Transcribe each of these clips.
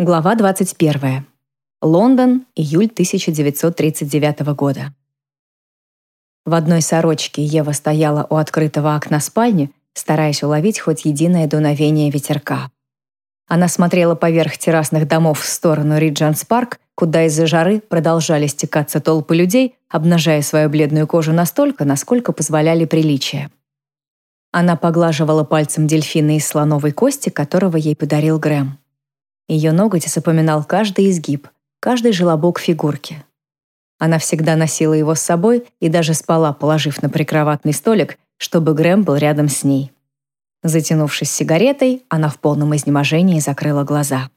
Глава 21. Лондон, июль 1939 года. В одной сорочке Ева стояла у открытого окна спальни, стараясь уловить хоть единое дуновение ветерка. Она смотрела поверх террасных домов в сторону Риджанс-парк, куда из-за жары продолжали стекаться толпы людей, обнажая свою бледную кожу настолько, насколько позволяли приличия. Она поглаживала пальцем дельфина из слоновой кости, которого ей подарил Грэм. Ее ноготь запоминал каждый изгиб, каждый желобок фигурки. Она всегда носила его с собой и даже спала, положив на прикроватный столик, чтобы Грэм был рядом с ней. Затянувшись сигаретой, она в полном изнеможении закрыла глаза.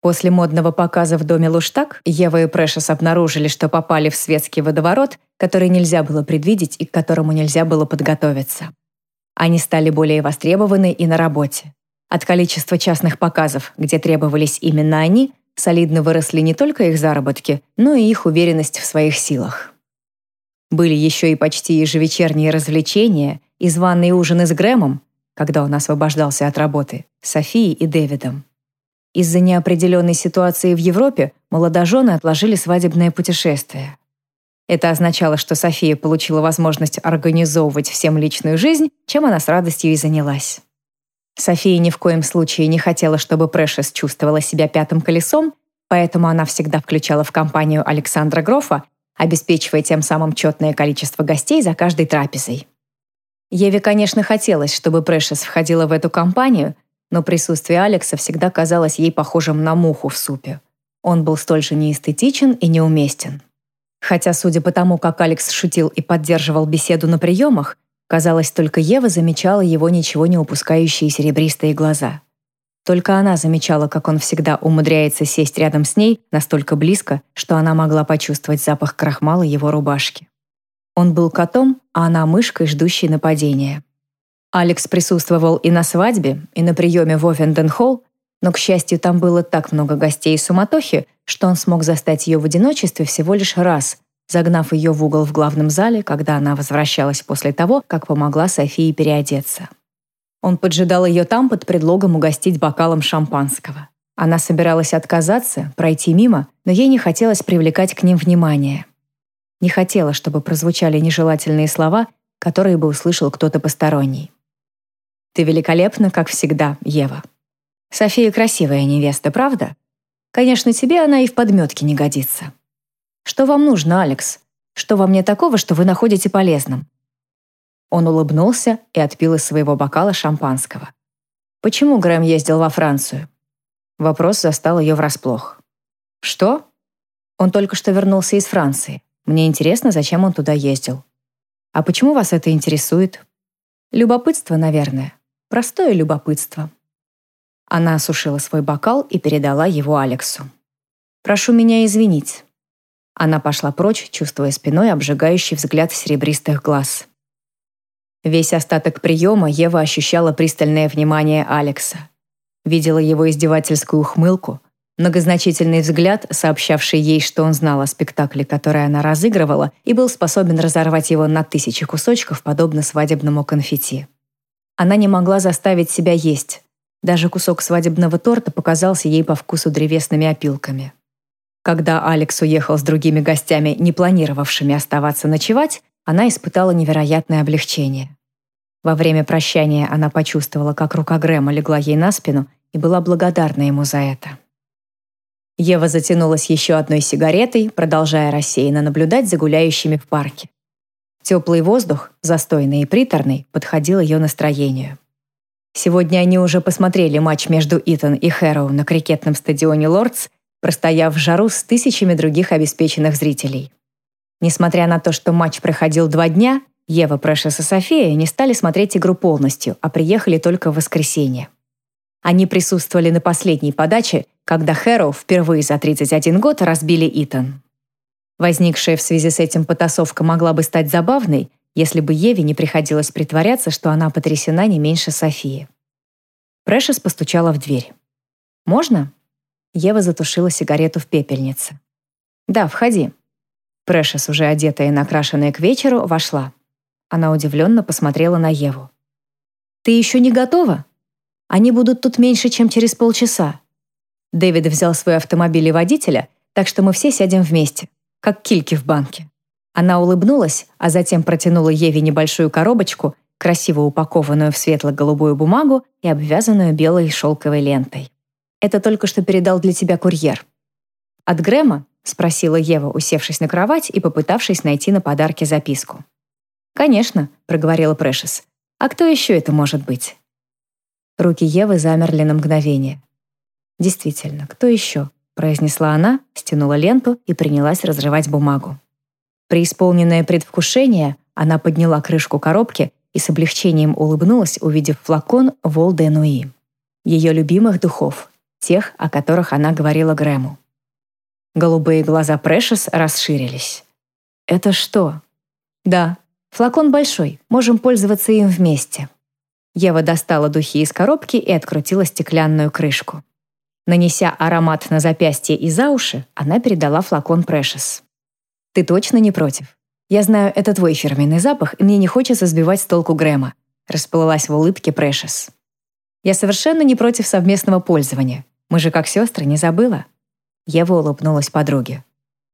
После модного показа в доме Луштаг Ева и Прэшес обнаружили, что попали в светский водоворот, который нельзя было предвидеть и к которому нельзя было подготовиться. Они стали более востребованы и на работе. От количества частных показов, где требовались именно они, солидно выросли не только их заработки, но и их уверенность в своих силах. Были еще и почти ежевечерние развлечения и званые ужины с Грэмом, когда он освобождался от работы, Софией и Дэвидом. Из-за неопределенной ситуации в Европе молодожены отложили свадебное путешествие. Это означало, что София получила возможность организовывать всем личную жизнь, чем она с радостью и занялась. София ни в коем случае не хотела, чтобы Прэшес чувствовала себя пятым колесом, поэтому она всегда включала в компанию Александра Грофа, обеспечивая тем самым четное количество гостей за каждой трапезой. Еве, конечно, хотелось, чтобы Прэшес входила в эту компанию, но присутствие Алекса всегда казалось ей похожим на муху в супе. Он был столь же неэстетичен и неуместен. Хотя, судя по тому, как Алекс шутил и поддерживал беседу на приемах, Казалось, только Ева замечала его ничего не упускающие серебристые глаза. Только она замечала, как он всегда умудряется сесть рядом с ней настолько близко, что она могла почувствовать запах крахмала его рубашки. Он был котом, а она мышкой, ждущей нападения. Алекс присутствовал и на свадьбе, и на приеме в Овенден-Холл, но, к счастью, там было так много гостей и суматохи, что он смог застать ее в одиночестве всего лишь раз, загнав ее в угол в главном зале, когда она возвращалась после того, как помогла Софии переодеться. Он поджидал ее там под предлогом угостить бокалом шампанского. Она собиралась отказаться, пройти мимо, но ей не хотелось привлекать к ним внимание. Не хотела, чтобы прозвучали нежелательные слова, которые бы услышал кто-то посторонний. «Ты великолепна, как всегда, Ева. София красивая невеста, правда? Конечно, тебе она и в подметке не годится. Что вам нужно, Алекс? Что во мне такого, что вы находите полезным?» Он улыбнулся и отпил из своего бокала шампанского. «Почему Грэм ездил во Францию?» Вопрос застал ее врасплох. «Что?» «Он только что вернулся из Франции. Мне интересно, зачем он туда ездил». «А почему вас это интересует?» «Любопытство, наверное. Простое любопытство». Она осушила свой бокал и передала его Алексу. «Прошу меня извинить. Она пошла прочь, чувствуя спиной обжигающий взгляд серебристых глаз. Весь остаток приема Ева ощущала пристальное внимание Алекса. Видела его издевательскую ухмылку, многозначительный взгляд, сообщавший ей, что он знал о спектакле, который она разыгрывала, и был способен разорвать его на тысячи кусочков, подобно свадебному конфетти. Она не могла заставить себя есть. Даже кусок свадебного торта показался ей по вкусу древесными опилками. Когда Алекс уехал с другими гостями, не планировавшими оставаться ночевать, она испытала невероятное облегчение. Во время прощания она почувствовала, как рука Грэма легла ей на спину и была благодарна ему за это. Ева затянулась еще одной сигаретой, продолжая рассеянно наблюдать за гуляющими в парке. Теплый воздух, застойный и приторный, подходил ее настроению. Сегодня они уже посмотрели матч между Итан и Хэроу на крикетном стадионе «Лордс», простояв в жару с тысячами других обеспеченных зрителей. Несмотря на то, что матч проходил два дня, Ева, Прэшес и София не стали смотреть игру полностью, а приехали только в воскресенье. Они присутствовали на последней подаче, когда Хэроу впервые за 31 год разбили Итан. Возникшая в связи с этим потасовка могла бы стать забавной, если бы Еве не приходилось притворяться, что она потрясена не меньше Софии. Прэшес постучала в дверь. «Можно?» Ева затушила сигарету в пепельнице. «Да, входи». Прэшес, уже одетая и накрашенная к вечеру, вошла. Она удивленно посмотрела на Еву. «Ты еще не готова? Они будут тут меньше, чем через полчаса». Дэвид взял свой автомобиль и водителя, так что мы все сядем вместе, как кильки в банке. Она улыбнулась, а затем протянула Еве небольшую коробочку, красиво упакованную в светло-голубую бумагу и обвязанную белой шелковой лентой. «Это только что передал для тебя курьер». «От Грэма?» — спросила Ева, усевшись на кровать и попытавшись найти на подарке записку. «Конечно», — проговорила Прэшес. «А кто еще это может быть?» Руки Евы замерли на мгновение. «Действительно, кто еще?» — произнесла она, стянула ленту и принялась разрывать бумагу. Преисполненное предвкушение, она подняла крышку коробки и с облегчением улыбнулась, увидев флакон Вол де Нуи. Ее любимых духов, тех, о которых она говорила Грэму. Голубые глаза Прэшес расширились. «Это что?» «Да, флакон большой, можем пользоваться им вместе». Ева достала духи из коробки и открутила стеклянную крышку. Нанеся аромат на запястье и за уши, она передала флакон Прэшес. «Ты точно не против? Я знаю, это твой фирменный запах, и мне не хочется сбивать с толку Грэма», расплылась в улыбке Прэшес. «Я совершенно не против совместного пользования. Мы же как сестры, не забыла?» Ева улыбнулась подруге.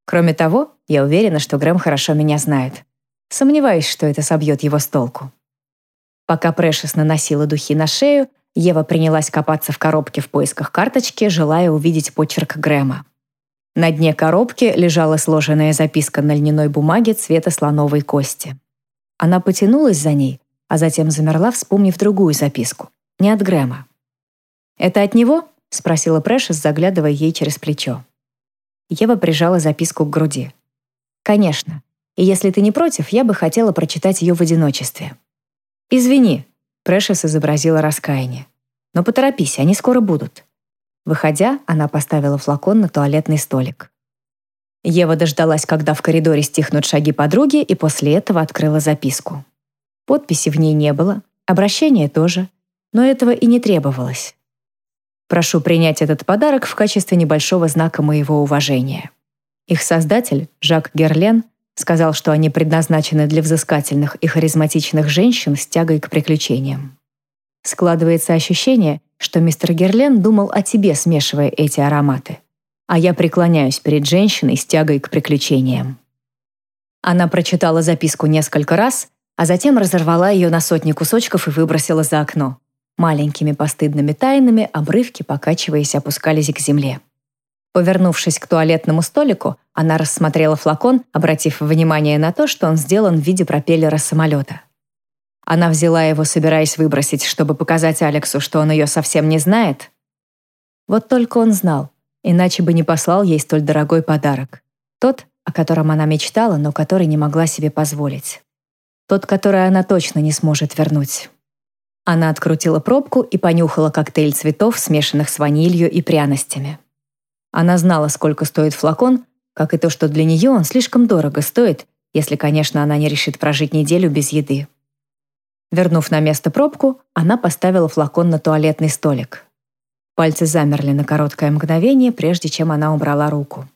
«Кроме того, я уверена, что Грэм хорошо меня знает. Сомневаюсь, что это собьет его с толку». Пока Прэшес наносила духи на шею, Ева принялась копаться в коробке в поисках карточки, желая увидеть почерк Грэма. На дне коробки лежала сложенная записка на льняной бумаге цвета слоновой кости. Она потянулась за ней, а затем замерла, вспомнив другую записку. Не от Грэма. «Это от него?» — спросила Прэшес, заглядывая ей через плечо. Ева прижала записку к груди. «Конечно. И если ты не против, я бы хотела прочитать ее в одиночестве». «Извини», — Прэшес изобразила раскаяние. «Но поторопись, они скоро будут». Выходя, она поставила флакон на туалетный столик. Ева дождалась, когда в коридоре стихнут шаги подруги, и после этого открыла записку. Подписи в ней не было, обращения тоже, но этого и не требовалось. Прошу принять этот подарок в качестве небольшого знака моего уважения. Их создатель, Жак Герлен, сказал, что они предназначены для взыскательных и харизматичных женщин с тягой к приключениям. Складывается ощущение, что мистер Герлен думал о тебе, смешивая эти ароматы. А я преклоняюсь перед женщиной с тягой к приключениям. Она прочитала записку несколько раз, а затем разорвала ее на сотни кусочков и выбросила за окно. Маленькими постыдными тайнами обрывки, покачиваясь, опускались к земле. Повернувшись к туалетному столику, она рассмотрела флакон, обратив внимание на то, что он сделан в виде пропеллера самолета. Она взяла его, собираясь выбросить, чтобы показать Алексу, что он ее совсем не знает. Вот только он знал, иначе бы не послал ей столь дорогой подарок. Тот, о котором она мечтала, но который не могла себе позволить. Тот, который она точно не сможет вернуть. Она открутила пробку и понюхала коктейль цветов, смешанных с ванилью и пряностями. Она знала, сколько стоит флакон, как и то, что для нее он слишком дорого стоит, если, конечно, она не решит прожить неделю без еды. Вернув на место пробку, она поставила флакон на туалетный столик. Пальцы замерли на короткое мгновение, прежде чем она убрала руку.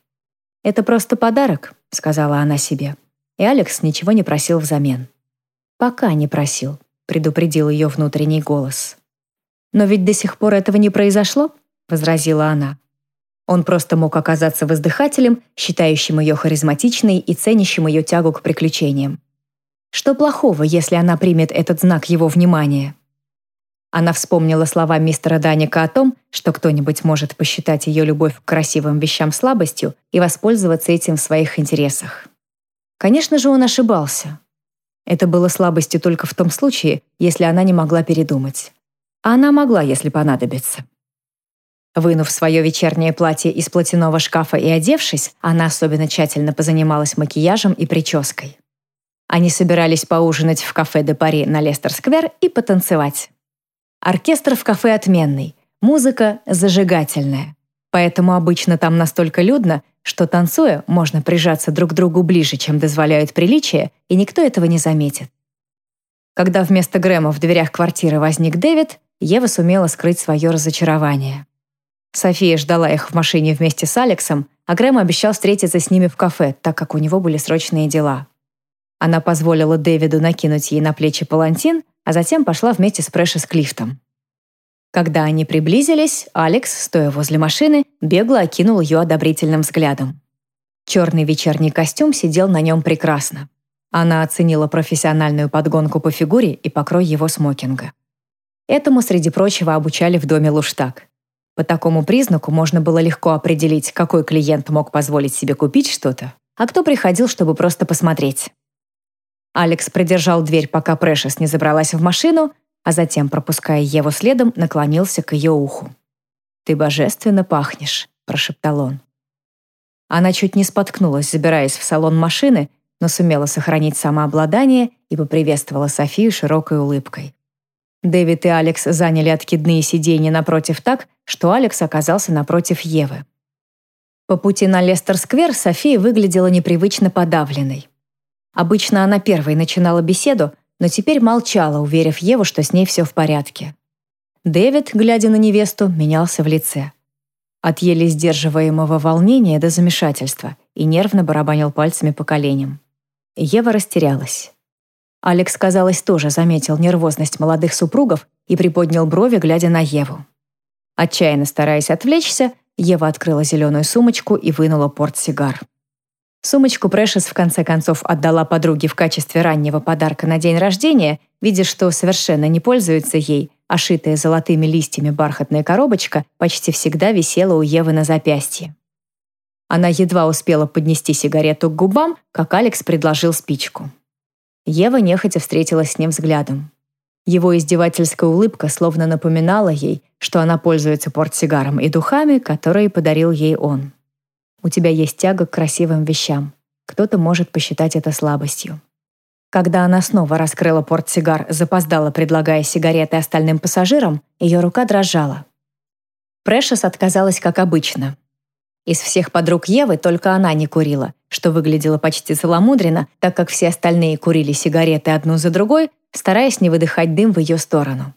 «Это просто подарок», — сказала она себе. И Алекс ничего не просил взамен. «Пока не просил», — предупредил ее внутренний голос. «Но ведь до сих пор этого не произошло», — возразила она. Он просто мог оказаться воздыхателем, считающим ее харизматичной и ценящим ее тягу к приключениям. Что плохого, если она примет этот знак его внимания? Она вспомнила слова мистера Даника о том, что кто-нибудь может посчитать ее любовь к красивым вещам слабостью и воспользоваться этим в своих интересах. Конечно же, он ошибался. Это было слабостью только в том случае, если она не могла передумать. А она могла, если понадобится. Вынув свое вечернее платье из платяного шкафа и одевшись, она особенно тщательно позанималась макияжем и прической. Они собирались поужинать в кафе де Пари на Лестер-сквер и потанцевать. Оркестр в кафе отменный, музыка зажигательная. Поэтому обычно там настолько людно, что танцуя, можно прижаться друг к другу ближе, чем дозволяют приличия, и никто этого не заметит. Когда вместо Грэма в дверях квартиры возник Дэвид, Ева сумела скрыть свое разочарование. София ждала их в машине вместе с Алексом, а Грэм обещал встретиться с ними в кафе, так как у него были срочные дела. Она позволила Дэвиду накинуть ей на плечи палантин, а затем пошла вместе с Прэшес к лифтам. Когда они приблизились, Алекс, стоя возле машины, бегло окинул ее одобрительным взглядом. Черный вечерний костюм сидел на нем прекрасно. Она оценила профессиональную подгонку по фигуре и покрой его смокинга. Этому, среди прочего, обучали в доме Луштаг. По такому признаку можно было легко определить, какой клиент мог позволить себе купить что-то, а кто приходил, чтобы просто посмотреть. Алекс придержал дверь, пока Прэшес не забралась в машину, а затем, пропуская Еву следом, наклонился к ее уху. «Ты божественно пахнешь», — прошептал он. Она чуть не споткнулась, забираясь в салон машины, но сумела сохранить самообладание и поприветствовала Софию широкой улыбкой. Дэвид и Алекс заняли откидные сиденья напротив так, что Алекс оказался напротив Евы. По пути на Лестер-сквер София выглядела непривычно подавленной. Обычно она первой начинала беседу, но теперь молчала, уверив Еву, что с ней все в порядке. Дэвид, глядя на невесту, менялся в лице. От еле сдерживаемого волнения до замешательства и нервно барабанил пальцами по коленям. Ева растерялась. Алекс, казалось, тоже заметил нервозность молодых супругов и приподнял брови, глядя на Еву. Отчаянно стараясь отвлечься, Ева открыла зеленую сумочку и вынула портсигар. Сумочку Прэшес в конце концов отдала подруге в качестве раннего подарка на день рождения, видя, что совершенно не пользуется ей, а шитая золотыми листьями бархатная коробочка почти всегда висела у Евы на запястье. Она едва успела поднести сигарету к губам, как Алекс предложил спичку. Ева нехотя встретилась с ним взглядом. Его издевательская улыбка словно напоминала ей, что она пользуется портсигаром и духами, которые подарил ей он. У тебя есть тяга к красивым вещам. Кто-то может посчитать это слабостью. Когда она снова раскрыла портсигар, запоздала, предлагая сигареты остальным пассажирам, ее рука дрожала. Прэшес отказалась, как обычно. Из всех подруг Евы только она не курила, что выглядело почти целомудренно, так как все остальные курили сигареты одну за другой, стараясь не выдыхать дым в ее сторону.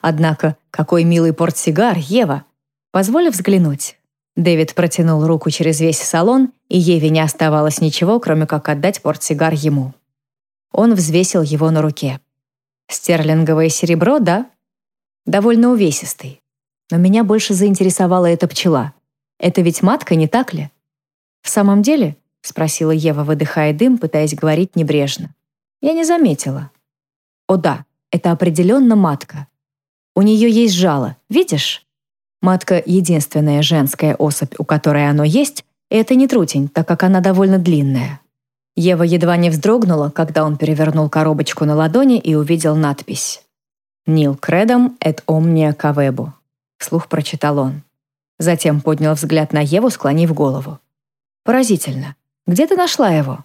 Однако, какой милый портсигар, Ева! Позволь взглянуть. Дэвид протянул руку через весь салон, и Еве не оставалось ничего, кроме как отдать портсигар ему. Он взвесил его на руке. «Стерлинговое серебро, да?» «Довольно увесистый. Но меня больше заинтересовала эта пчела. Это ведь матка, не так ли?» «В самом деле?» — спросила Ева, выдыхая дым, пытаясь говорить небрежно. «Я не заметила». «О да, это определенно матка. У нее есть жало, видишь?» Матка — единственная женская особь, у которой оно есть, это не трутень, так как она довольно длинная. Ева едва не вздрогнула, когда он перевернул коробочку на ладони и увидел надпись «Нил кредом et omnia cavebo», — вслух прочитал он. Затем поднял взгляд на Еву, склонив голову. «Поразительно. Где ты нашла его?»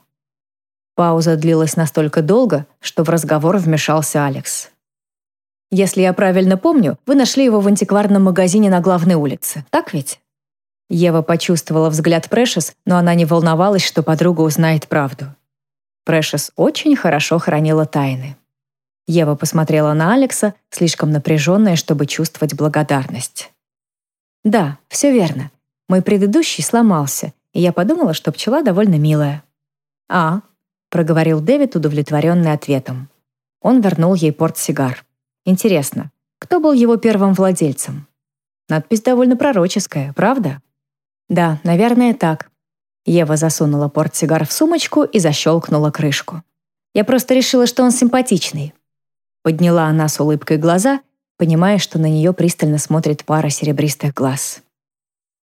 Пауза длилась настолько долго, что в разговор вмешался Алекс. Если я правильно помню, вы нашли его в антикварном магазине на главной улице, так ведь?» Ева почувствовала взгляд Прэшес, но она не волновалась, что подруга узнает правду. Прэшес очень хорошо хранила тайны. Ева посмотрела на Алекса, слишком напряженная, чтобы чувствовать благодарность. «Да, все верно. Мой предыдущий сломался, и я подумала, что пчела довольно милая». «А», — проговорил Дэвид, удовлетворенный ответом. Он вернул ей портсигар. Интересно, кто был его первым владельцем? Надпись довольно пророческая, правда? Да, наверное, так. Ева засунула портсигар в сумочку и защелкнула крышку. Я просто решила, что он симпатичный. Подняла она с улыбкой глаза, понимая, что на нее пристально смотрит пара серебристых глаз.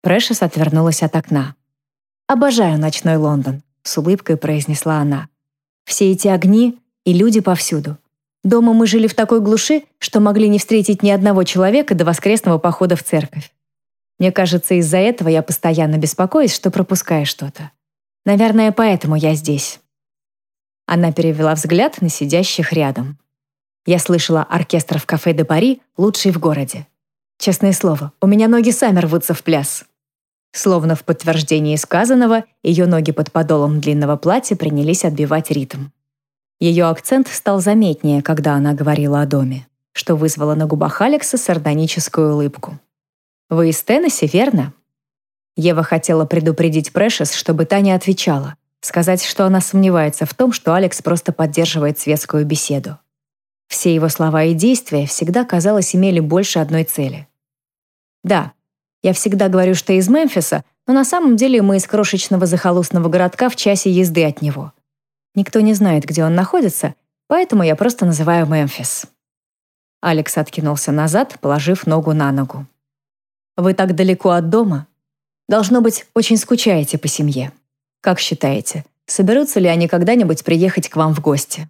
Прэшес отвернулась от окна. «Обожаю ночной Лондон», — с улыбкой произнесла она. «Все эти огни и люди повсюду. Дома мы жили в такой глуши, что могли не встретить ни одного человека до воскресного похода в церковь. Мне кажется, из-за этого я постоянно беспокоюсь, что пропускаю что-то. Наверное, поэтому я здесь». Она перевела взгляд на сидящих рядом. Я слышала, оркестр в кафе де Пари лучший в городе. Честное слово, у меня ноги сами рвутся в пляс. Словно в подтверждении сказанного, ее ноги под подолом длинного платья принялись отбивать ритм. Ее акцент стал заметнее, когда она говорила о доме, что вызвало на губах Алекса сардоническую улыбку. «Вы из Теннесси, верно?» Ева хотела предупредить Прэшес, чтобы та не отвечала, сказать, что она сомневается в том, что Алекс просто поддерживает светскую беседу. Все его слова и действия всегда, казалось, имели больше одной цели. Да, я всегда говорю, что из Мемфиса, но на самом деле мы из крошечного захолустного городка в часе езды от него. Никто не знает, где он находится, поэтому я просто называю Мемфис. Алекс откинулся назад, положив ногу на ногу. «Вы так далеко от дома? Должно быть, очень скучаете по семье. Как считаете, соберутся ли они когда-нибудь приехать к вам в гости?»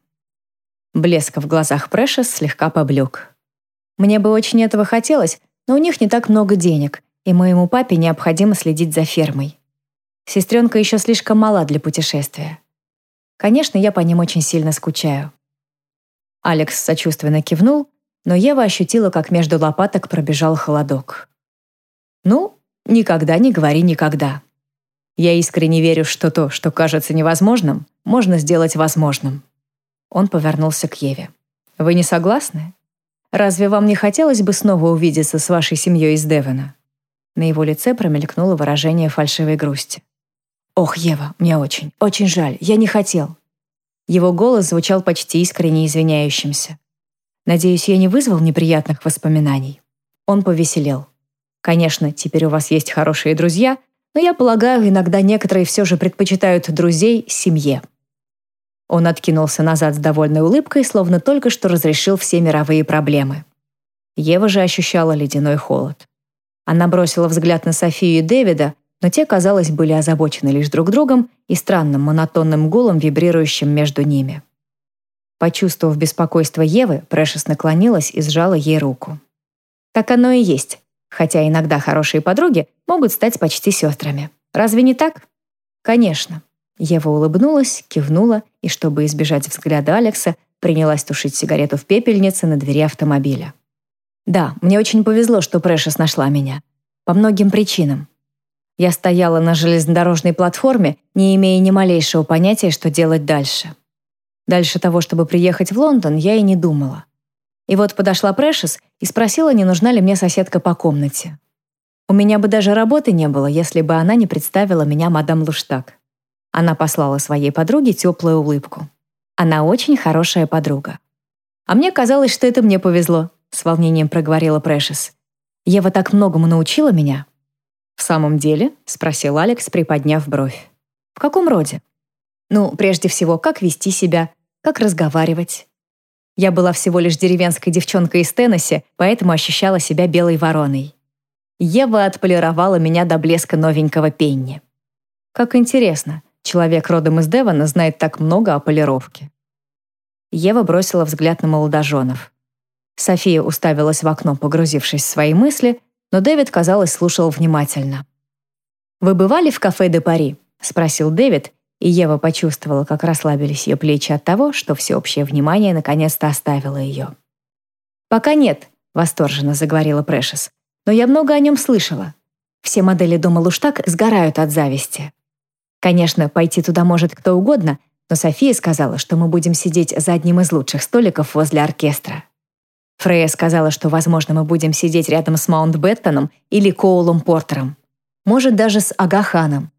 Блеск в глазах Прэшес слегка поблек. «Мне бы очень этого хотелось, но у них не так много денег, и моему папе необходимо следить за фермой. Сестренка еще слишком мала для путешествия. Конечно, я по ним очень сильно скучаю». Алекс сочувственно кивнул, но Ева ощутила, как между лопаток пробежал холодок. «Ну, никогда не говори никогда. Я искренне верю, что то, что кажется невозможным, можно сделать возможным». Он повернулся к Еве. «Вы не согласны? Разве вам не хотелось бы снова увидеться с вашей семьей из Девона?» На его лице промелькнуло выражение фальшивой грусти. «Ох, Ева, мне очень, очень жаль, я не хотел». Его голос звучал почти искренне извиняющимся. Надеюсь, я не вызвал неприятных воспоминаний. Он повеселел. Конечно, теперь у вас есть хорошие друзья, но я полагаю, иногда некоторые все же предпочитают друзей семье. Он откинулся назад с довольной улыбкой, словно только что разрешил все мировые проблемы. Ева же ощущала ледяной холод. Она бросила взгляд на Софию и Дэвида, но те, казалось, были озабочены лишь друг другом и странным монотонным гулом, вибрирующим между ними. Почувствовав беспокойство Евы, Прэшес наклонилась и сжала ей руку. Так оно и есть, хотя иногда хорошие подруги могут стать почти сестрами. Разве не так? Конечно. Ева улыбнулась, кивнула и, чтобы избежать взгляда Алекса, принялась тушить сигарету в пепельнице на двери автомобиля. Да, мне очень повезло, что Прэшес нашла меня. По многим причинам. Я стояла на железнодорожной платформе, не имея ни малейшего понятия, что делать дальше. Дальше того, чтобы приехать в Лондон, я и не думала. И вот подошла Прэшес и спросила, не нужна ли мне соседка по комнате. У меня бы даже работы не было, если бы она не представила меня мадам Луштаг. Она послала своей подруге теплую улыбку. Она очень хорошая подруга. А мне казалось, что это мне повезло, с волнением проговорила Прэшес. Ева так многому научила меня. В самом деле? спросил Алекс, приподняв бровь. В каком роде? Ну, прежде всего, как вести себя, как разговаривать. Я была всего лишь деревенской девчонкой из Теннесси, поэтому ощущала себя белой вороной. Ева отполировала меня до блеска новенького пенни. Как интересно, человек родом из Девона знает так много о полировке. Ева бросила взгляд на молодоженов. София уставилась в окно, погрузившись в свои мысли, но Дэвид, казалось, слушал внимательно. «Вы бывали в кафе «Де Пари»?» — спросил Дэвид, и Ева почувствовала, как расслабились ее плечи от того, что всеобщее внимание наконец-то оставило ее. «Пока нет», — восторженно заговорила Прэшес. «Но я много о нем слышала. Все модели дома Луштаг сгорают от зависти. Конечно, пойти туда может кто угодно, но София сказала, что мы будем сидеть за одним из лучших столиков возле оркестра. Фрея сказала, что, возможно, мы будем сидеть рядом с Маунтбеттоном или Коулом Портером. Может, даже с Агаханом.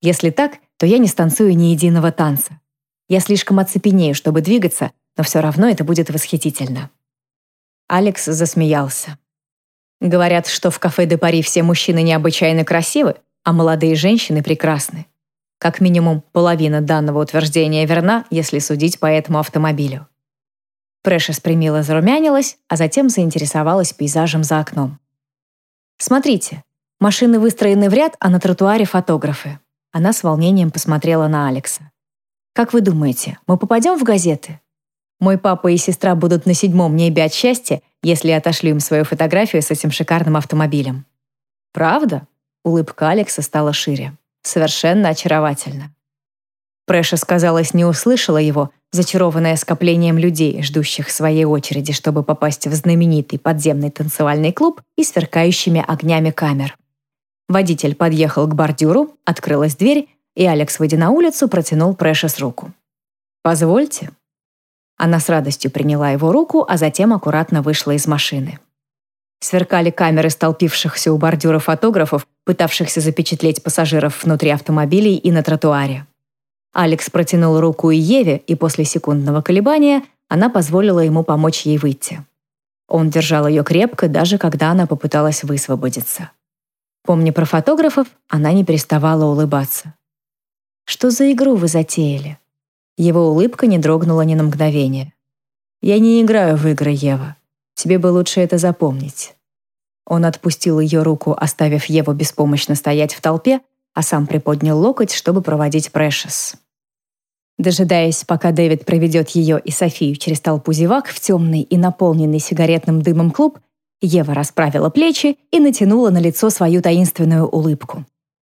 Если так, то я не станцую ни единого танца. Я слишком оцепенею, чтобы двигаться, но все равно это будет восхитительно». Алекс засмеялся. Говорят, что в кафе де Пари все мужчины необычайно красивы, а молодые женщины прекрасны. Как минимум, половина данного утверждения верна, если судить по этому автомобилю. Прэшес примило зарумянилась, а затем заинтересовалась пейзажем за окном. «Смотрите, машины выстроены в ряд, а на тротуаре фотографы. Она с волнением посмотрела на Алекса. «Как вы думаете, мы попадем в газеты? Мой папа и сестра будут на седьмом небе от счастья, если я отошлю им свою фотографию с этим шикарным автомобилем». «Правда?» Улыбка Алекса стала шире. «Совершенно очаровательно». Прэша, казалось, не услышала его, зачарованная скоплением людей, ждущих своей очереди, чтобы попасть в знаменитый подземный танцевальный клуб и сверкающими огнями камер. Водитель подъехал к бордюру, открылась дверь, и Алекс, выйдя на улицу, протянул Прэшес руку. «Позвольте». Она с радостью приняла его руку, а затем аккуратно вышла из машины. Сверкали камеры столпившихся у бордюра фотографов, пытавшихся запечатлеть пассажиров внутри автомобилей и на тротуаре. Алекс протянул руку Еве, и после секундного колебания она позволила ему помочь ей выйти. Он держал ее крепко, даже когда она попыталась высвободиться. Помня про фотографов, она не переставала улыбаться. «Что за игру вы затеяли?» Его улыбка не дрогнула ни на мгновение. «Я не играю в игры, Ева. Тебе бы лучше это запомнить». Он отпустил ее руку, оставив Еву беспомощно стоять в толпе, а сам приподнял локоть, чтобы проводить Прэшес. Дожидаясь, пока Дэвид проведет ее и Софию через толпу зевак в темный и наполненный сигаретным дымом клуб, Ева расправила плечи и натянула на лицо свою таинственную улыбку.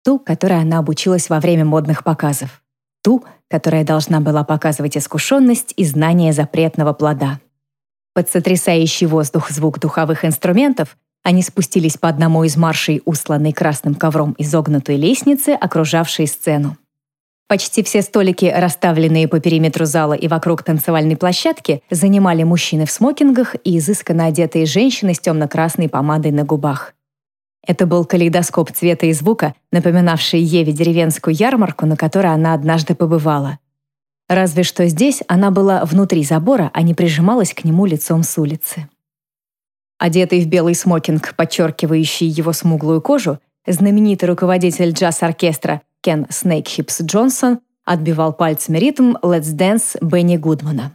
Ту, которой она обучилась во время модных показов. Ту, которая должна была показывать искушенность и знание запретного плода. Под сотрясающий воздух звук духовых инструментов они спустились по одному из маршей, усланной красным ковром изогнутой лестницы, окружавшей сцену. Почти все столики, расставленные по периметру зала и вокруг танцевальной площадки, занимали мужчины в смокингах и изысканно одетые женщины с темно-красной помадой на губах. Это был калейдоскоп цвета и звука, напоминавший Еве деревенскую ярмарку, на которой она однажды побывала. Разве что здесь она была внутри забора, а не прижималась к нему лицом с улицы. Одетый в белый смокинг, подчеркивающий его смуглую кожу, знаменитый руководитель джаз-оркестра Кен Снейкхипс Джонсон отбивал пальцами ритм «Let's Dance» Бенни Гудмана.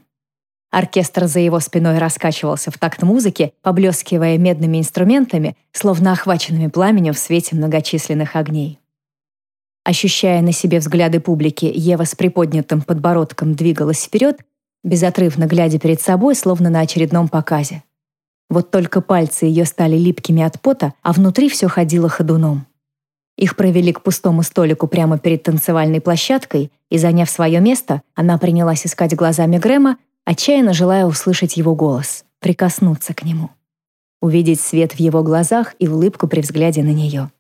Оркестр за его спиной раскачивался в такт музыки, поблескивая медными инструментами, словно охваченными пламенем в свете многочисленных огней. Ощущая на себе взгляды публики, Ева с приподнятым подбородком двигалась вперед, безотрывно глядя перед собой, словно на очередном показе. Вот только пальцы ее стали липкими от пота, а внутри все ходило ходуном. Их провели к пустому столику прямо перед танцевальной площадкой, и, заняв свое место, она принялась искать глазами Грэма, отчаянно желая услышать его голос, прикоснуться к нему. Увидеть свет в его глазах и улыбку при взгляде на нее.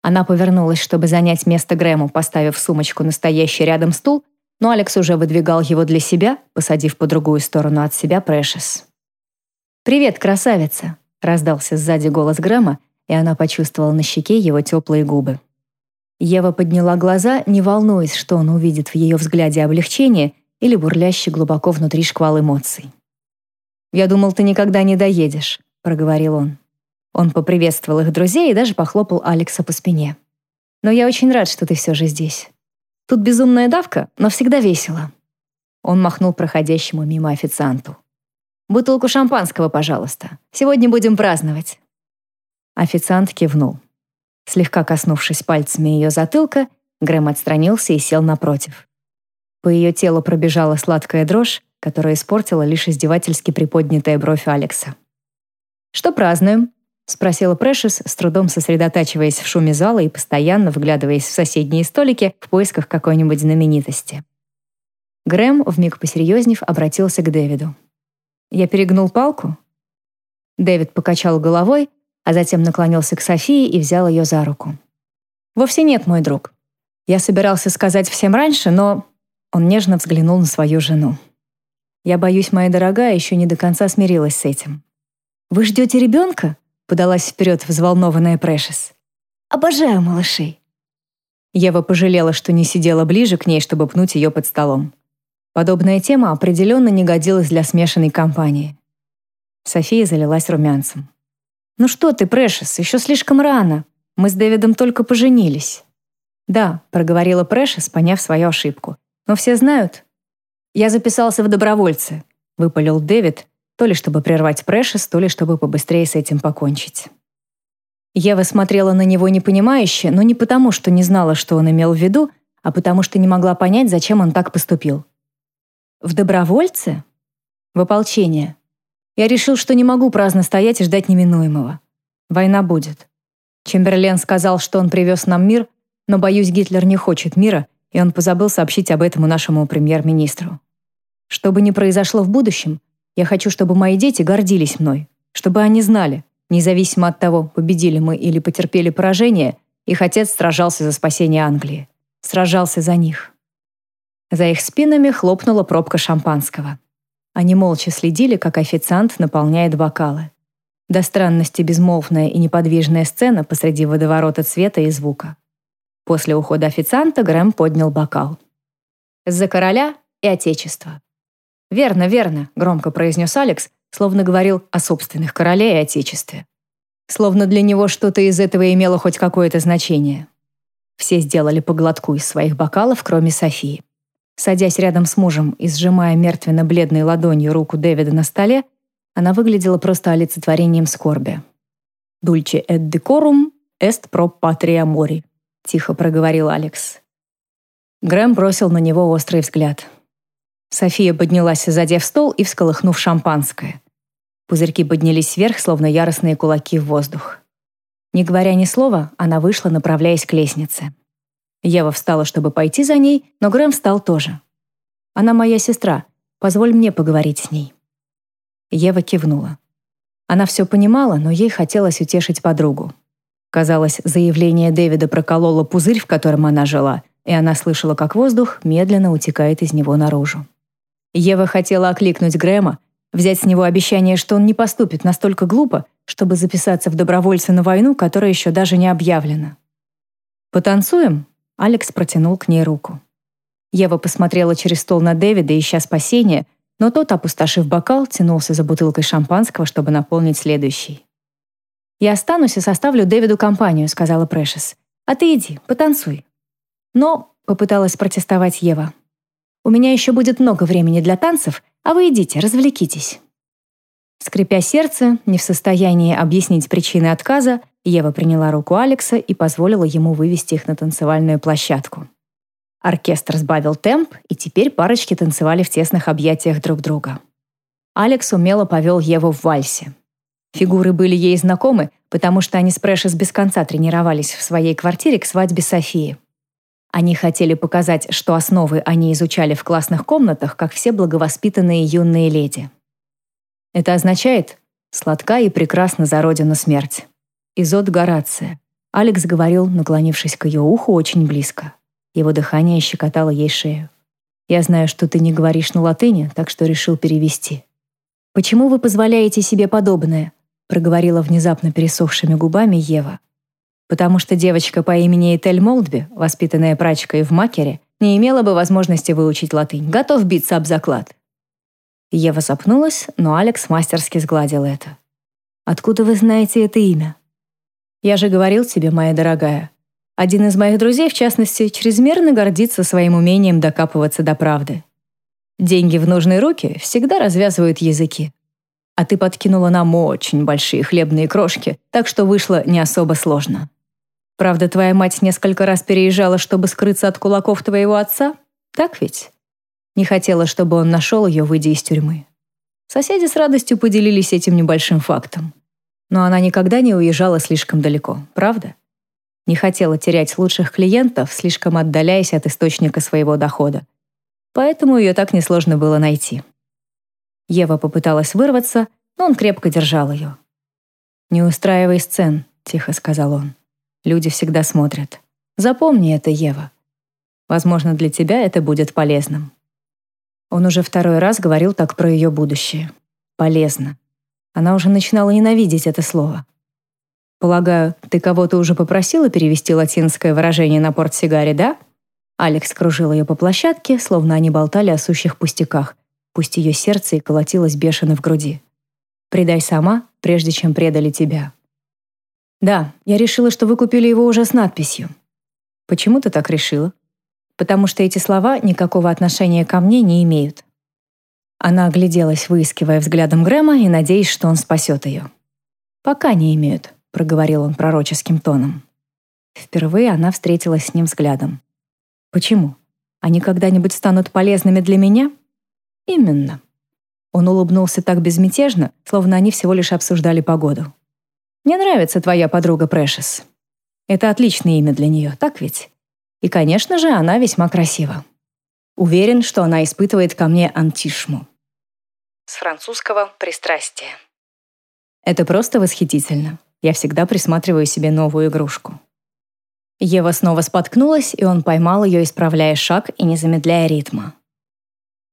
Она повернулась, чтобы занять место Грэму, поставив сумочку на стоящий рядом стул, но Алекс уже выдвигал его для себя, посадив по другую сторону от себя Прэшес. «Привет, красавица!» — раздался сзади голос Грэма, и она почувствовала на щеке его теплые губы. Ева подняла глаза, не волнуясь, что он увидит в ее взгляде облегчение или бурлящий глубоко внутри шквал эмоций. «Я думал, ты никогда не доедешь», — проговорил он. Он поприветствовал их друзей и даже похлопал Алекса по спине. «Но я очень рад, что ты все же здесь. Тут безумная давка, но всегда весело». Он махнул проходящему мимо официанту. «Бутылку шампанского, пожалуйста. Сегодня будем праздновать». Официант кивнул. Слегка коснувшись пальцами ее затылка, Грэм отстранился и сел напротив. По ее телу пробежала сладкая дрожь, которая испортила лишь издевательски приподнятая бровь Алекса. «Что празднуем?» — спросила Прэшес, с трудом сосредотачиваясь в шуме зала и постоянно вглядываясь в соседние столики в поисках какой-нибудь знаменитости. Грэм, вмиг посерьезнев, обратился к Дэвиду. «Я перегнул палку?» Дэвид покачал головой, а затем наклонился к Софии и взял ее за руку. «Вовсе нет, мой друг. Я собирался сказать всем раньше, но...» Он нежно взглянул на свою жену. «Я боюсь, моя дорогая еще не до конца смирилась с этим». «Вы ждете ребенка?» — подалась вперед взволнованная Прэшес. «Обожаю малышей». Ева пожалела, что не сидела ближе к ней, чтобы пнуть ее под столом. Подобная тема определенно не годилась для смешанной компании. София залилась румянцем. «Ну что ты, Прэшес, еще слишком рано. Мы с Дэвидом только поженились». «Да», — проговорила Прэшес, поняв свою ошибку. «Но все знают». «Я записался в добровольцы», — выпалил Дэвид, то ли чтобы прервать Прэшес, то ли чтобы побыстрее с этим покончить. Ева смотрела на него непонимающе, но не потому, что не знала, что он имел в виду, а потому что не могла понять, зачем он так поступил. «В добровольцы?» «В ополчение», я решил, что не могу праздно стоять и ждать неминуемого. Война будет. Чемберлен сказал, что он привез нам мир, но, боюсь, Гитлер не хочет мира, и он позабыл сообщить об этом нашему премьер-министру. Что бы ни произошло в будущем, я хочу, чтобы мои дети гордились мной, чтобы они знали, независимо от того, победили мы или потерпели поражение, их отец сражался за спасение Англии. Сражался за них. За их спинами хлопнула пробка шампанского. Они молча следили, как официант наполняет бокалы. До странности безмолвная и неподвижная сцена посреди водоворота цвета и звука. После ухода официанта Грэм поднял бокал. «За короля и отечество». «Верно, верно», — громко произнес Алекс, словно говорил о собственных короле и отечестве. Словно для него что-то из этого имело хоть какое-то значение. Все сделали по глотку из своих бокалов, кроме Софии. Садясь рядом с мужем и сжимая мертвенно-бледной ладонью руку Дэвида на столе, она выглядела просто олицетворением скорби. «Дульче эт декорум эст про патрия мори», — тихо проговорил Алекс. Грэм бросил на него острый взгляд. София поднялась, задев стол и всколыхнув шампанское. Пузырьки поднялись вверх, словно яростные кулаки в воздух. Не говоря ни слова, она вышла, направляясь к лестнице. Ева встала, чтобы пойти за ней, но Грэм встал тоже. «Она моя сестра. Позволь мне поговорить с ней». Ева кивнула. Она все понимала, но ей хотелось утешить подругу. Казалось, заявление Дэвида прокололо пузырь, в котором она жила, и она слышала, как воздух медленно утекает из него наружу. Ева хотела окликнуть Грэма, взять с него обещание, что он не поступит настолько глупо, чтобы записаться в добровольцы на войну, которая еще даже не объявлена. «Потанцуем?» Алекс протянул к ней руку. Ева посмотрела через стол на Дэвида, ища спасения, но тот, опустошив бокал, тянулся за бутылкой шампанского, чтобы наполнить следующий. «Я останусь и составлю Дэвиду компанию», — сказала Прэшес. «А ты иди, потанцуй». «Но», — попыталась протестовать Ева, «у меня еще будет много времени для танцев, а вы идите, развлекитесь». Скрипя сердце, не в состоянии объяснить причины отказа, Ева приняла руку Алекса и позволила ему вывести их на танцевальную площадку. Оркестр сбавил темп, и теперь парочки танцевали в тесных объятиях друг друга. Алекс умело повел Еву в вальсе. Фигуры были ей знакомы, потому что они с Прэшес без конца тренировались в своей квартире к свадьбе Софии. Они хотели показать, что основы они изучали в классных комнатах, как все благовоспитанные юные леди. Это означает «сладка и прекрасна за родину смерть». Изот Горация. Алекс говорил, наклонившись к ее уху очень близко. Его дыхание щекотало ей шею. «Я знаю, что ты не говоришь на латыни, так что решил перевести». «Почему вы позволяете себе подобное?» проговорила внезапно пересохшими губами Ева. «Потому что девочка по имени Этель Молдби, воспитанная прачкой в Макере, не имела бы возможности выучить латынь. Готов биться об заклад». Ева запнулась, но Алекс мастерски сгладил это. «Откуда вы знаете это имя?» Я же говорил тебе, моя дорогая. Один из моих друзей, в частности, чрезмерно гордится своим умением докапываться до правды. Деньги в нужные руки всегда развязывают языки. А ты подкинула нам очень большие хлебные крошки, так что вышло не особо сложно. Правда, твоя мать несколько раз переезжала, чтобы скрыться от кулаков твоего отца? Так ведь? Не хотела, чтобы он нашел ее, выйдя из тюрьмы. Соседи с радостью поделились этим небольшим фактом. Но она никогда не уезжала слишком далеко, правда? Не хотела терять лучших клиентов, слишком отдаляясь от источника своего дохода. Поэтому ее так несложно было найти. Ева попыталась вырваться, но он крепко держал ее. «Не устраивай сцен», — тихо сказал он. «Люди всегда смотрят. Запомни это, Ева. Возможно, для тебя это будет полезным». Он уже второй раз говорил так про ее будущее. «Полезно». Она уже начинала ненавидеть это слово. «Полагаю, ты кого-то уже попросила перевести латинское выражение на портсигаре, да?» Алекс кружил ее по площадке, словно они болтали о сущих пустяках, пусть ее сердце и колотилось бешено в груди. «Предай сама, прежде чем предали тебя». «Да, я решила, что вы купили его уже с надписью». «Почему ты так решила?» «Потому что эти слова никакого отношения ко мне не имеют. Она огляделась, выискивая взглядом Грэма и надеясь, что он спасет ее. «Пока не имеют», — проговорил он пророческим тоном. Впервые она встретилась с ним взглядом. «Почему? Они когда-нибудь станут полезными для меня?» «Именно». Он улыбнулся так безмятежно, словно они всего лишь обсуждали погоду. «Мне нравится твоя подруга Прэшес. Это отличное имя для нее, так ведь? И, конечно же, она весьма красива. Уверен, что она испытывает ко мне антишму. С французского «пристрастие». Это просто восхитительно. Я всегда присматриваю себе новую игрушку. Ева снова споткнулась, и он поймал ее, исправляя шаг и не замедляя ритма.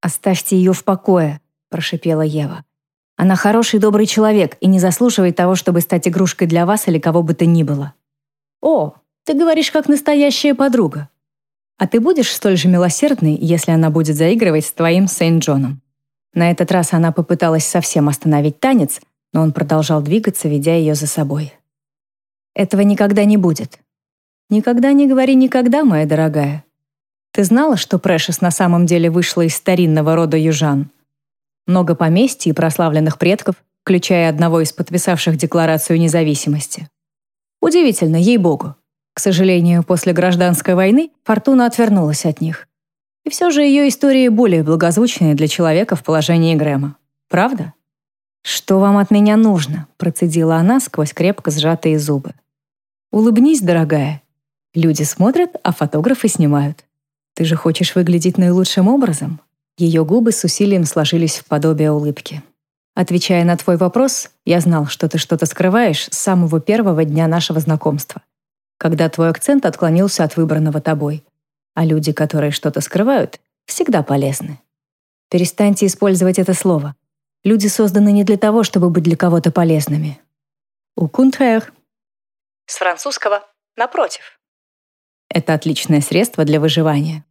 «Оставьте ее в покое», — прошипела Ева. «Она хороший добрый человек и не заслуживает того, чтобы стать игрушкой для вас или кого бы то ни было». «О, ты говоришь, как настоящая подруга. А ты будешь столь же милосердной, если она будет заигрывать с твоим Сейнт-Джоном?» На этот раз она попыталась совсем остановить танец, но он продолжал двигаться, ведя ее за собой. «Этого никогда не будет». «Никогда не говори никогда, моя дорогая. Ты знала, что Прэшес на самом деле вышла из старинного рода южан? Много поместий и прославленных предков, включая одного из подписавших Декларацию независимости. Удивительно, ей-богу. К сожалению, после гражданской войны Фортуна отвернулась от них. И все же ее истории более благозвучные для человека в положении Грэма. Правда? «Что вам от меня нужно?» — процедила она сквозь крепко сжатые зубы. «Улыбнись, дорогая. Люди смотрят, а фотографы снимают. Ты же хочешь выглядеть наилучшим образом?» Ее губы с усилием сложились в подобие улыбки. «Отвечая на твой вопрос, я знал, что ты что-то скрываешь с самого первого дня нашего знакомства, когда твой акцент отклонился от выбранного тобой. А люди, которые что-то скрывают, всегда полезны. Перестаньте использовать это слово. Люди созданы не для того, чтобы быть для кого-то полезными. У contraire. С французского «напротив». Это отличное средство для выживания.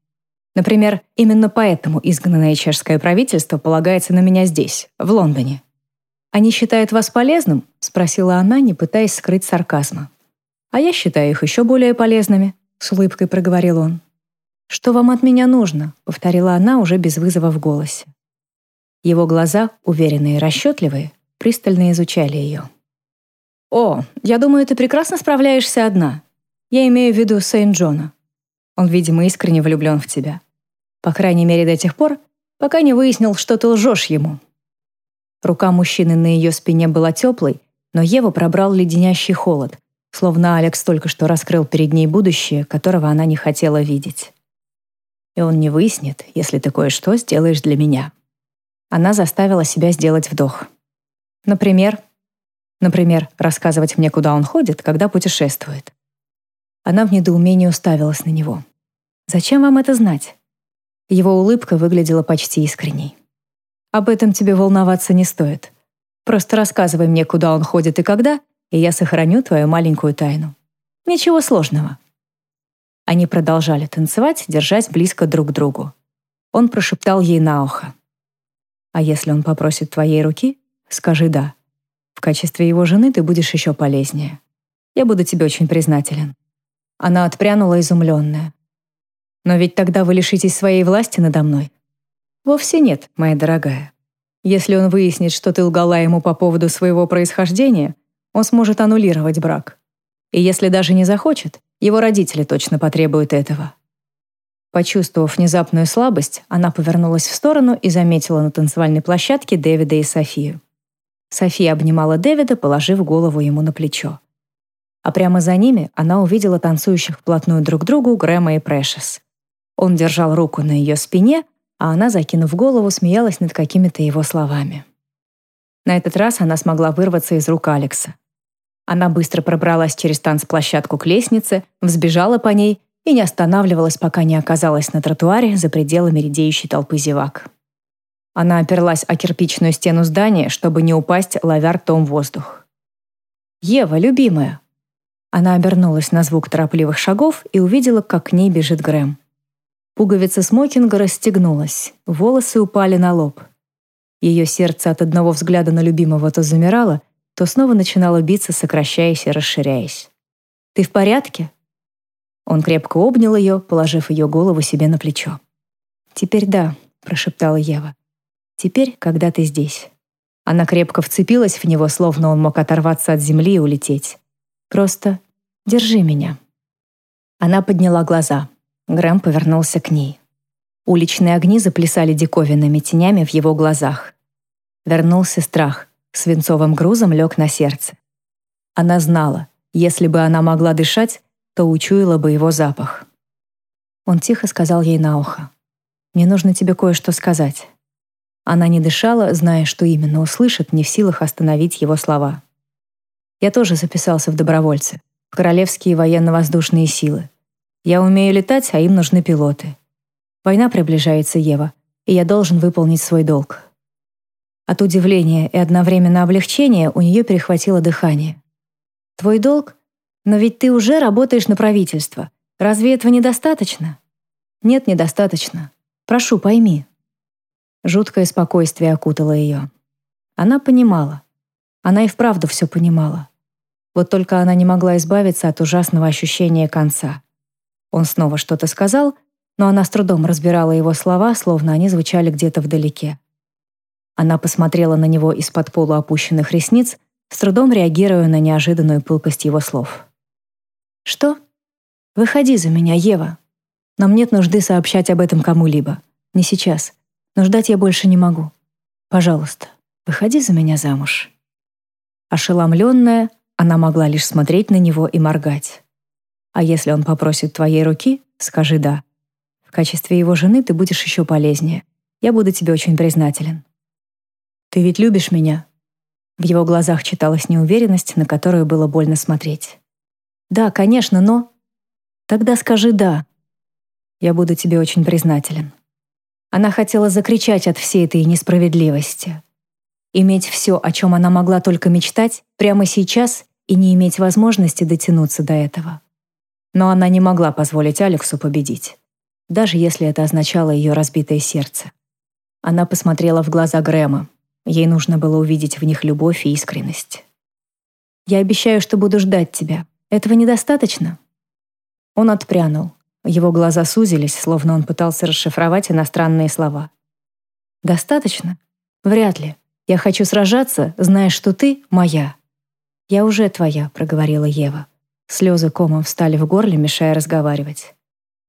Например, именно поэтому изгнанное чешское правительство полагается на меня здесь, в Лондоне. «Они считают вас полезным?» — спросила она, не пытаясь скрыть сарказма. «А я считаю их еще более полезными», — с улыбкой проговорил он. «Что вам от меня нужно?» — повторила она уже без вызова в голосе. Его глаза, уверенные и расчетливые, пристально изучали ее. «О, я думаю, ты прекрасно справляешься одна. Я имею в виду Сейн-Джона. Он, видимо, искренне влюблен в тебя. По крайней мере, до тех пор, пока не выяснил, что ты лжешь ему». Рука мужчины на ее спине была теплой, но Еву пробрал леденящий холод, словно Алекс только что раскрыл перед ней будущее, которого она не хотела видеть. И он не выяснит, если ты кое-что сделаешь для меня. Она заставила себя сделать вдох. Например, например, рассказывать мне, куда он ходит, когда путешествует. Она в недоумении уставилась на него. «Зачем вам это знать?» Его улыбка выглядела почти искренней. «Об этом тебе волноваться не стоит. Просто рассказывай мне, куда он ходит и когда, и я сохраню твою маленькую тайну. Ничего сложного». Они продолжали танцевать, держась близко друг к другу. Он прошептал ей на ухо. «А если он попросит твоей руки, скажи «да». В качестве его жены ты будешь еще полезнее. Я буду тебе очень признателен». Она отпрянула изумленная. «Но ведь тогда вы лишитесь своей власти надо мной». «Вовсе нет, моя дорогая. Если он выяснит, что ты лгала ему по поводу своего происхождения, он сможет аннулировать брак. И если даже не захочет, его родители точно потребуют этого». Почувствовав внезапную слабость, она повернулась в сторону и заметила на танцевальной площадке Дэвида и Софию. София обнимала Дэвида, положив голову ему на плечо а прямо за ними она увидела танцующих вплотную друг к другу Грэма и Прэшес. Он держал руку на ее спине, а она, закинув голову, смеялась над какими-то его словами. На этот раз она смогла вырваться из рук Алекса. Она быстро пробралась через танцплощадку к лестнице, взбежала по ней и не останавливалась, пока не оказалась на тротуаре за пределами редеющей толпы зевак. Она оперлась о кирпичную стену здания, чтобы не упасть, ловя ртом воздух. «Ева, любимая!» Она обернулась на звук торопливых шагов и увидела, как к ней бежит Грэм. Пуговица смокинга расстегнулась, волосы упали на лоб. Ее сердце от одного взгляда на любимого то замирало, то снова начинало биться, сокращаясь и расширяясь. «Ты в порядке?» Он крепко обнял ее, положив ее голову себе на плечо. «Теперь да», — прошептала Ева. «Теперь, когда ты здесь». Она крепко вцепилась в него, словно он мог оторваться от земли и улететь. Просто держи меня». Она подняла глаза. Грэм повернулся к ней. Уличные огни заплясали диковинными тенями в его глазах. Вернулся страх, свинцовым грузом лег на сердце. Она знала, если бы она могла дышать, то учуяла бы его запах. Он тихо сказал ей на ухо. «Мне нужно тебе кое-что сказать». Она не дышала, зная, что именно услышит, не в силах остановить его слова. Я тоже записался в добровольцы, в Королевские военно-воздушные силы. Я умею летать, а им нужны пилоты. Война приближается, Ева, и я должен выполнить свой долг. От удивления и одновременно облегчения у нее перехватило дыхание. Твой долг? Но ведь ты уже работаешь на правительство. Разве этого недостаточно? Нет, недостаточно. Прошу, пойми. Жуткое спокойствие окутало ее. Она понимала. Она и вправду все понимала. Вот только она не могла избавиться от ужасного ощущения конца. Он снова что-то сказал, но она с трудом разбирала его слова, словно они звучали где-то вдалеке. Она посмотрела на него из-под полуопущенных ресниц, с трудом реагируя на неожиданную пылкость его слов. «Что? Выходи за меня, Ева. Нам нет нужды сообщать об этом кому-либо. Не сейчас. Но ждать я больше не могу. Пожалуйста, выходи за меня замуж». Ошеломленная, она могла лишь смотреть на него и моргать. «А если он попросит твоей руки, скажи «да». В качестве его жены ты будешь еще полезнее. Я буду тебе очень признателен». «Ты ведь любишь меня?» В его глазах читалась неуверенность, на которую было больно смотреть. «Да, конечно, но...» «Тогда скажи «да». Я буду тебе очень признателен». Она хотела закричать от всей этой несправедливости. Иметь все, о чем она могла только мечтать, прямо сейчас и не иметь возможности дотянуться до этого. Но она не могла позволить Алексу победить, даже если это означало ее разбитое сердце. Она посмотрела в глаза Грэма. Ей нужно было увидеть в них любовь и искренность. «Я обещаю, что буду ждать тебя. Этого недостаточно?» Он отпрянул. Его глаза сузились, словно он пытался расшифровать иностранные слова. «Достаточно? Вряд ли. Я хочу сражаться, зная, что ты моя». «Я уже твоя», — проговорила Ева. Слезы комом встали в горле, мешая разговаривать.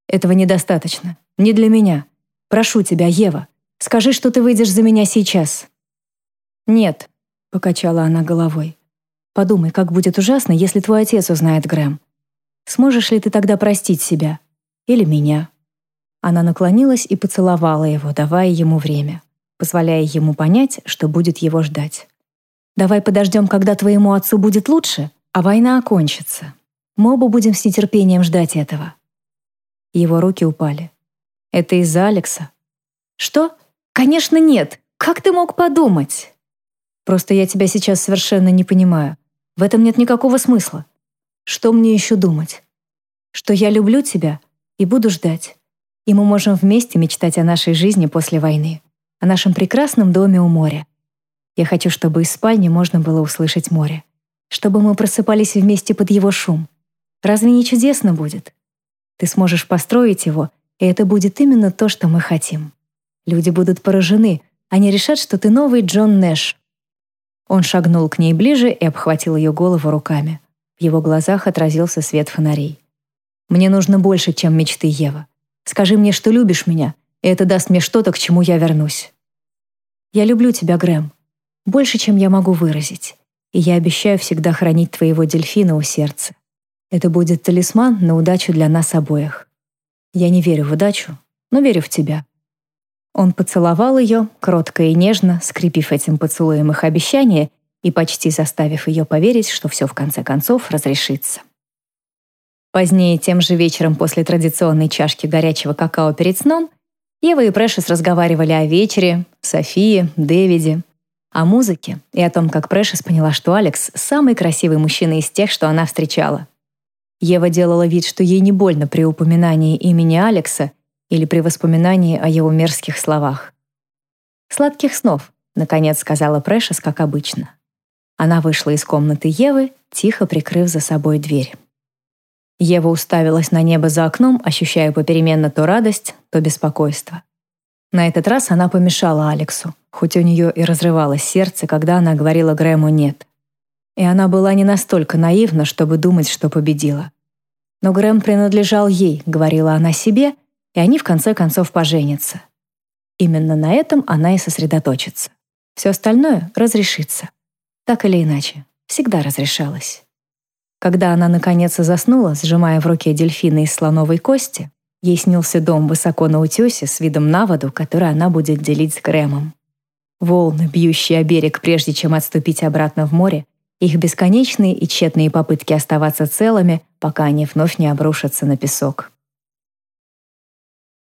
«Этого недостаточно. Не для меня. Прошу тебя, Ева, скажи, что ты выйдешь за меня сейчас». «Нет», — покачала она головой. «Подумай, как будет ужасно, если твой отец узнает Грэм. Сможешь ли ты тогда простить себя? Или меня?» Она наклонилась и поцеловала его, давая ему время, позволяя ему понять, что будет его ждать. «Давай подождем, когда твоему отцу будет лучше, а война окончится. Мы оба будем с нетерпением ждать этого». Его руки упали. «Это из-за Алекса?» «Что? Конечно, нет! Как ты мог подумать?» «Просто я тебя сейчас совершенно не понимаю. В этом нет никакого смысла. Что мне еще думать? Что я люблю тебя и буду ждать. И мы можем вместе мечтать о нашей жизни после войны, о нашем прекрасном доме у моря. Я хочу, чтобы из спальни можно было услышать море, чтобы мы просыпались вместе под его шум. Разве не чудесно будет? Ты сможешь построить его, и это будет именно то, что мы хотим. Люди будут поражены, они решат, что ты новый Джон Нэш. Он шагнул к ней ближе и обхватил ее голову руками. В его глазах отразился свет фонарей. Мне нужно больше, чем мечты, Ева. Скажи мне, что любишь меня, и это даст мне что-то, к чему я вернусь. Я люблю тебя, Грэм. Больше, чем я могу выразить. И я обещаю всегда хранить твоего дельфина у сердца. Это будет талисман на удачу для нас обоих. Я не верю в удачу, но верю в тебя. Он поцеловал ее, кротко и нежно, скрепив этим поцелуем их обещание и почти заставив ее поверить, что все в конце концов разрешится. Позднее, тем же вечером после традиционной чашки горячего какао перед сном, Ева и Прэшес разговаривали о вечере, Софии, Дэвиде, о музыке и о том, как Прэшес поняла, что Алекс — самый красивый мужчина из тех, что она встречала. Ева делала вид, что ей не больно при упоминании имени Алекса или при воспоминании о его мерзких словах. «Сладких снов», — наконец сказала Прэшес, как обычно. Она вышла из комнаты Евы, тихо прикрыв за собой дверь. Ева уставилась на небо за окном, ощущая попеременно то радость, то беспокойство. На этот раз она помешала Алексу, хоть у нее и разрывалось сердце, когда она говорила Грэму «нет». И она была не настолько наивна, чтобы думать, что победила. Но Грэм принадлежал ей, говорила она себе, и они в конце концов поженятся. Именно на этом она и сосредоточится. Все остальное разрешится. Так или иначе, всегда разрешалось. Когда она наконец заснула, сжимая в руке дельфина из слоновой кости, ей снился дом высоко на утесе с видом на воду, который она будет делить с Грэмом. Волны, бьющие о берег, прежде чем отступить обратно в море, их бесконечные и тщетные попытки оставаться целыми, пока они вновь не обрушатся на песок.